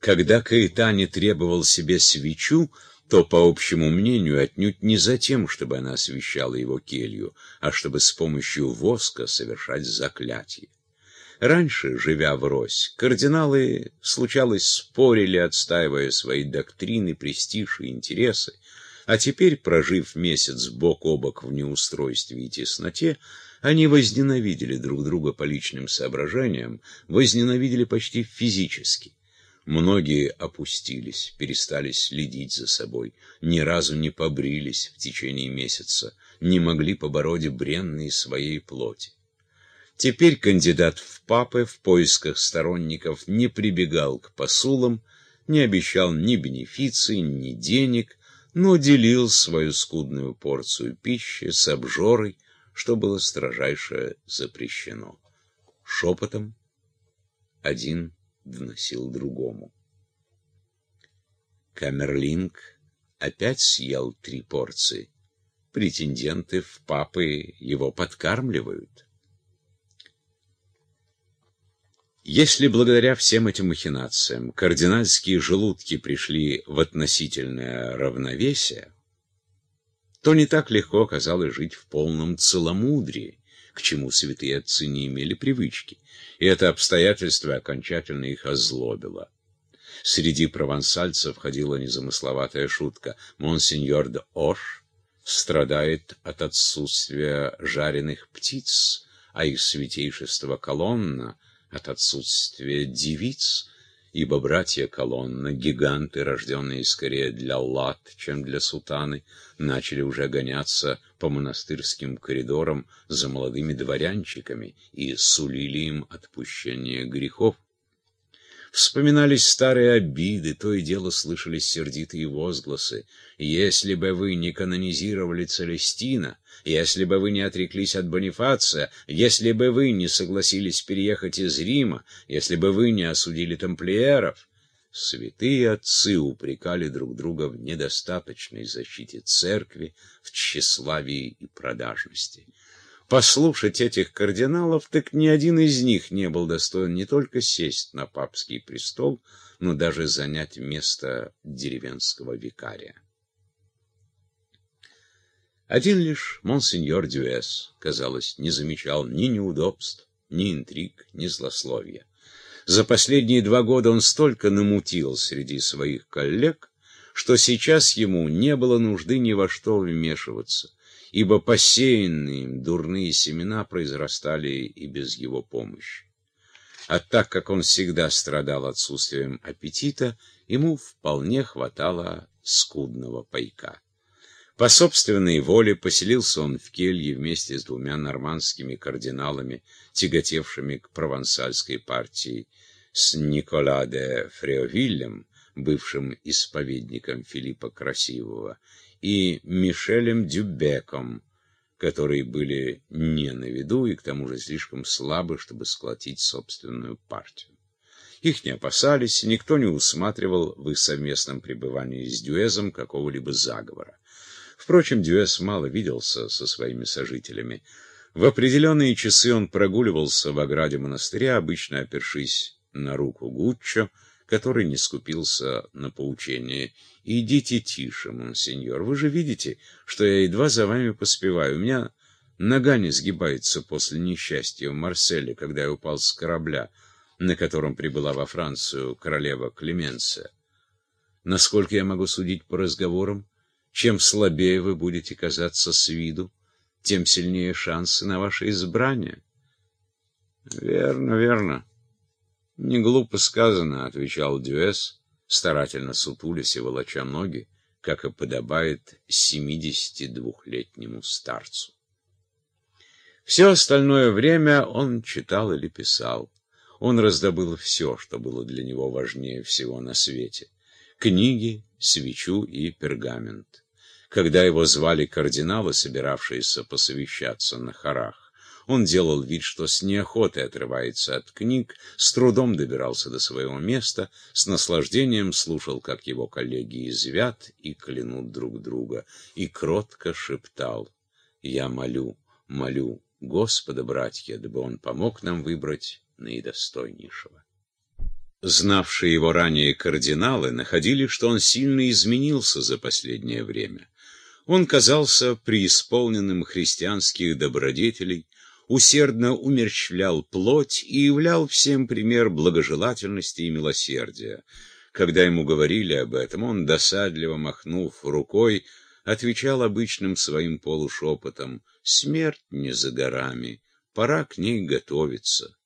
Когда Каэтане требовал себе свечу, то, по общему мнению, отнюдь не за тем, чтобы она освещала его келью, а чтобы с помощью воска совершать заклятие. Раньше, живя врозь, кардиналы, случалось, спорили, отстаивая свои доктрины, престиж и интересы, а теперь, прожив месяц бок о бок в неустройстве и тесноте, они возненавидели друг друга по личным соображениям, возненавидели почти физически. Многие опустились, перестали следить за собой, ни разу не побрились в течение месяца, не могли побороть бренные своей плоти. Теперь кандидат в папы в поисках сторонников не прибегал к посулам, не обещал ни бенефиций, ни денег, но делил свою скудную порцию пищи с обжорой, что было строжайше запрещено. Шепотом один доносил другому. Камерлинг опять съел три порции. Претенденты в папы его подкармливают. Если благодаря всем этим махинациям кардинальские желудки пришли в относительное равновесие, то не так легко оказалось жить в полном целомудрии, к чему святые отцы не имели привычки, и это обстоятельство окончательно их озлобило. Среди провансальцев ходила незамысловатая шутка. Монсеньор де Ош страдает от отсутствия жареных птиц, а их святейшество колонна — от отсутствия девиц, ибо братья Колонна, гиганты, рожденные скорее для лад, чем для сутаны, начали уже гоняться по монастырским коридорам за молодыми дворянчиками и сулили им отпущение грехов. Вспоминались старые обиды, то и дело слышались сердитые возгласы. «Если бы вы не канонизировали Целестина, если бы вы не отреклись от Бонифация, если бы вы не согласились переехать из Рима, если бы вы не осудили тамплиеров, святые отцы упрекали друг друга в недостаточной защите церкви, в тщеславии и продажности. Послушать этих кардиналов, так ни один из них не был достоин не только сесть на папский престол, но даже занять место деревенского викария. Один лишь монсеньор Дюэс, казалось, не замечал ни неудобств, ни интриг, ни злословия. За последние два года он столько намутил среди своих коллег, что сейчас ему не было нужды ни во что вмешиваться, ибо посеянные им дурные семена произрастали и без его помощи. А так как он всегда страдал отсутствием аппетита, ему вполне хватало скудного пайка. По собственной воле поселился он в келье вместе с двумя нормандскими кардиналами, тяготевшими к провансальской партии, с Никола де Фреовиллем, бывшим исповедником Филиппа Красивого, и Мишелем Дюбеком, которые были не на виду и к тому же слишком слабы, чтобы сколотить собственную партию. Их не опасались, никто не усматривал в их совместном пребывании с Дюэзом какого-либо заговора. Впрочем, Дюэс мало виделся со своими сожителями. В определенные часы он прогуливался в ограде монастыря, обычно опершись на руку Гуччо, который не скупился на поучение. «Идите тише, монсеньор, вы же видите, что я едва за вами поспеваю. У меня нога не сгибается после несчастья в Марселе, когда я упал с корабля, на котором прибыла во Францию королева Клеменция. Насколько я могу судить по разговорам, чем слабее вы будете казаться с виду, тем сильнее шансы на ваше избрание. Верно, верно. Не глупо сказано, отвечал Дюэс, старательно сутулясь и волоча ноги, как и подобает семидесяти двухлетнему старцу. Все остальное время он читал или писал. Он раздобыл все, что было для него важнее всего на свете книги, свечу и пергамент. Когда его звали кардиналы, собиравшиеся посовещаться на хорах, он делал вид, что с неохотой отрывается от книг, с трудом добирался до своего места, с наслаждением слушал, как его коллеги извят и клянут друг друга, и кротко шептал «Я молю, молю Господа, братья, дабы он помог нам выбрать наидостойнейшего». Знавшие его ранее кардиналы находили, что он сильно изменился за последнее время. Он казался преисполненным христианских добродетелей, усердно умерщвлял плоть и являл всем пример благожелательности и милосердия. Когда ему говорили об этом, он, досадливо махнув рукой, отвечал обычным своим полушепотом «Смерть не за горами, пора к ней готовиться».